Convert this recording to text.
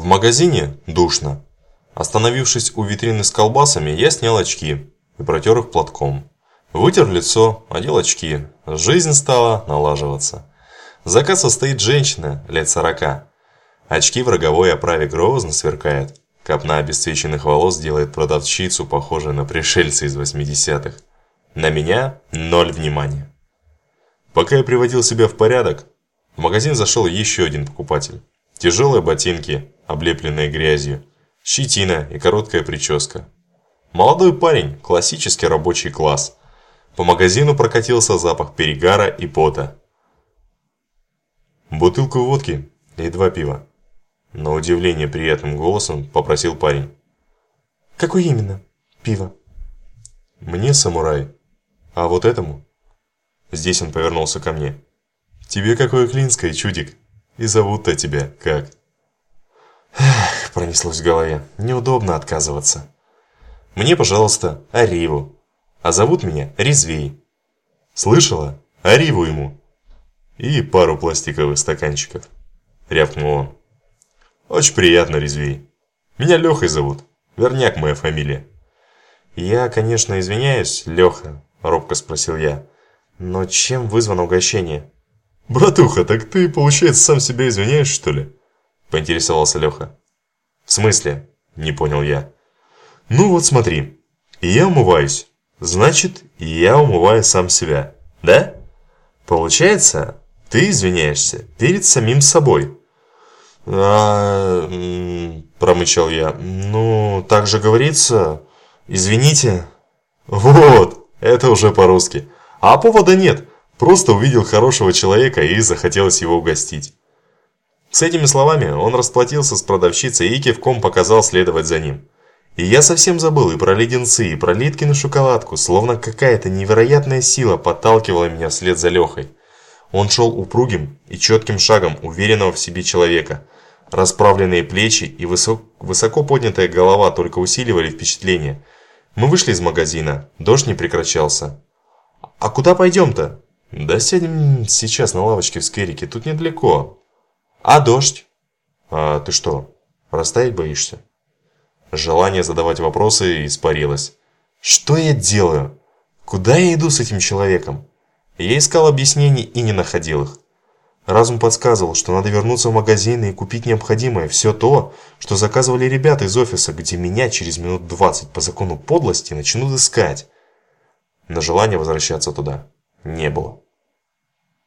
В магазине душно. Остановившись у витрины с колбасами, я снял очки и протер их платком. Вытер лицо, одел очки. Жизнь стала налаживаться. Заказ состоит женщина, лет сорока. Очки в роговой оправе грозно сверкают. Копна обесцвеченных волос делает продавщицу похожей на пришельца из 80-х. На меня ноль внимания. Пока я приводил себя в порядок, в магазин зашел еще один покупатель. Тяжелые ботинки, облепленные грязью, щетина и короткая прическа. Молодой парень, классический рабочий класс. По магазину прокатился запах перегара и пота. «Бутылку водки и два пива», – на удивление приятным голосом попросил парень. «Какое именно пиво?» «Мне самурай, а вот этому?» Здесь он повернулся ко мне. «Тебе какое клинское, чудик? И зовут-то тебя как?» Эх, пронеслось в голове. Неудобно отказываться. Мне, пожалуйста, Ариву. А зовут меня Резвей. Слышала? Ариву ему. И пару пластиковых стаканчиков. Рявкнул он. Очень приятно, Резвей. Меня Лехой зовут. Верняк моя фамилия. Я, конечно, извиняюсь, Леха, робко спросил я. Но чем вызвано угощение? Братуха, так ты, получается, сам себя извиняешь, что ли? Поинтересовался Леха. В смысле? Не понял я. Ну вот смотри, я умываюсь, значит, я умываю сам себя, да? Получается, ты извиняешься перед самим собой. А, промычал я. Ну, так же говорится. Извините. Вот, это уже по-русски. А повода нет. Просто увидел хорошего человека и захотелось его угостить. С этими словами он расплатился с продавщицей и кивком показал следовать за ним. И я совсем забыл и про леденцы, и про Литкину шоколадку, словно какая-то невероятная сила подталкивала меня вслед за Лехой. Он шел упругим и четким шагом уверенного в себе человека. Расправленные плечи и высок, высоко поднятая голова только усиливали впечатление. Мы вышли из магазина, дождь не прекращался. «А куда пойдем-то?» «Да сядем сейчас на лавочке в скверике, тут недалеко». «А дождь?» «А ты что, растаять боишься?» Желание задавать вопросы испарилось. Что я делаю? Куда я иду с этим человеком? Я искал объяснений и не находил их. Разум подсказывал, что надо вернуться в магазин и купить необходимое, все то, что заказывали ребята из офиса, где меня через минут 20 по закону подлости начнут искать. Но желания возвращаться туда не было.